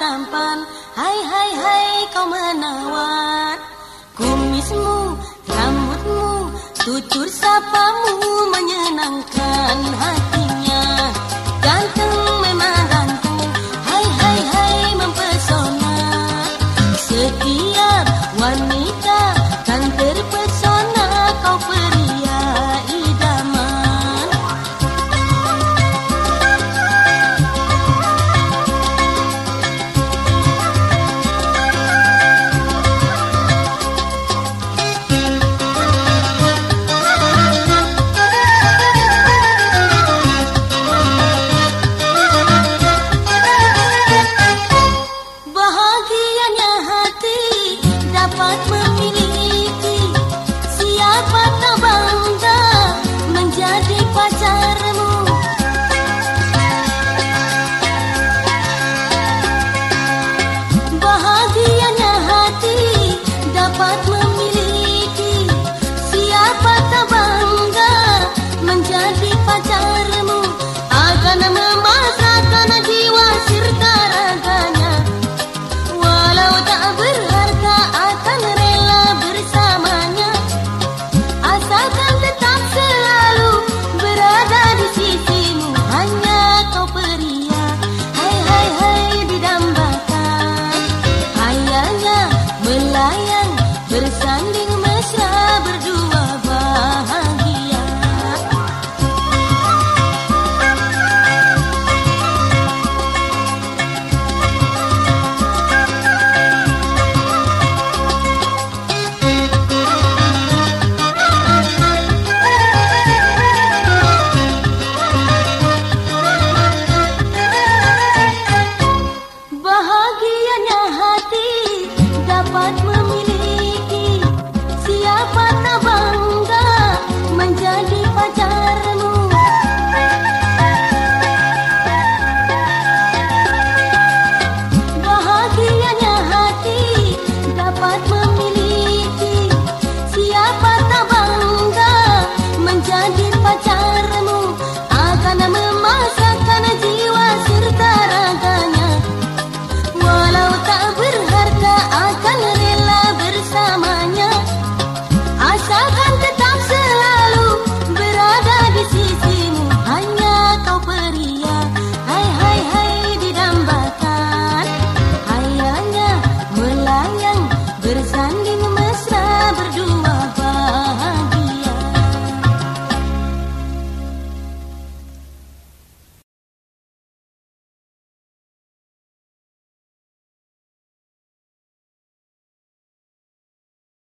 tampan, Hai hai hai kau menawar. Kumismu, rambutmu, tutur sapamu menyenangkan what